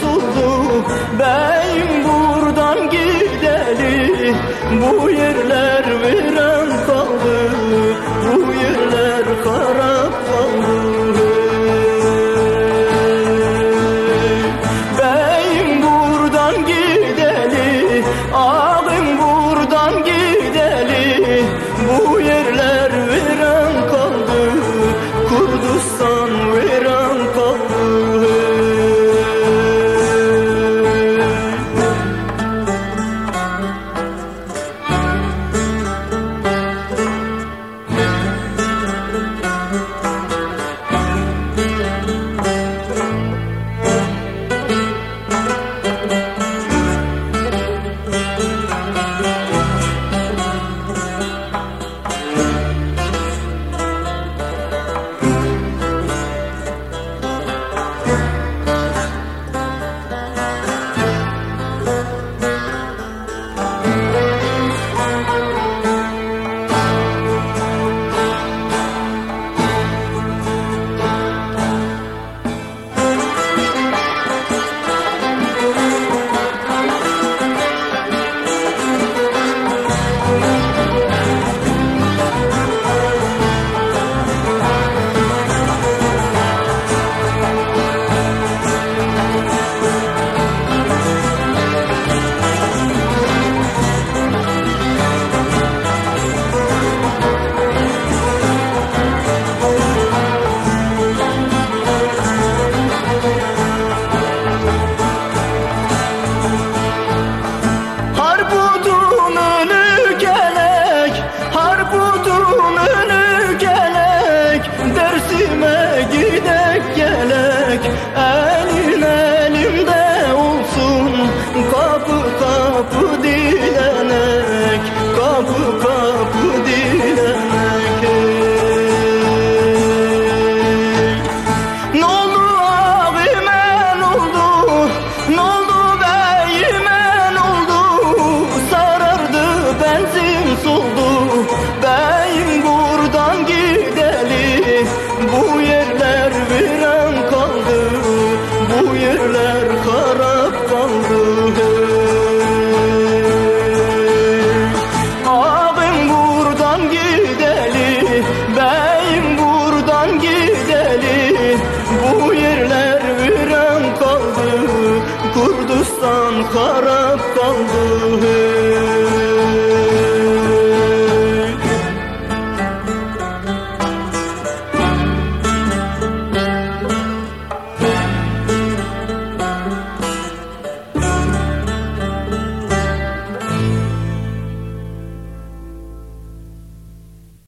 soldu Beyim buradan gideli Bu yerler viran vakit oldu Beyim buradan gideli. Bu yerler viran kaldı. Bu yerler harap kaldı. Abim buradan gideli. Beyim buradan gideli. Bu yerler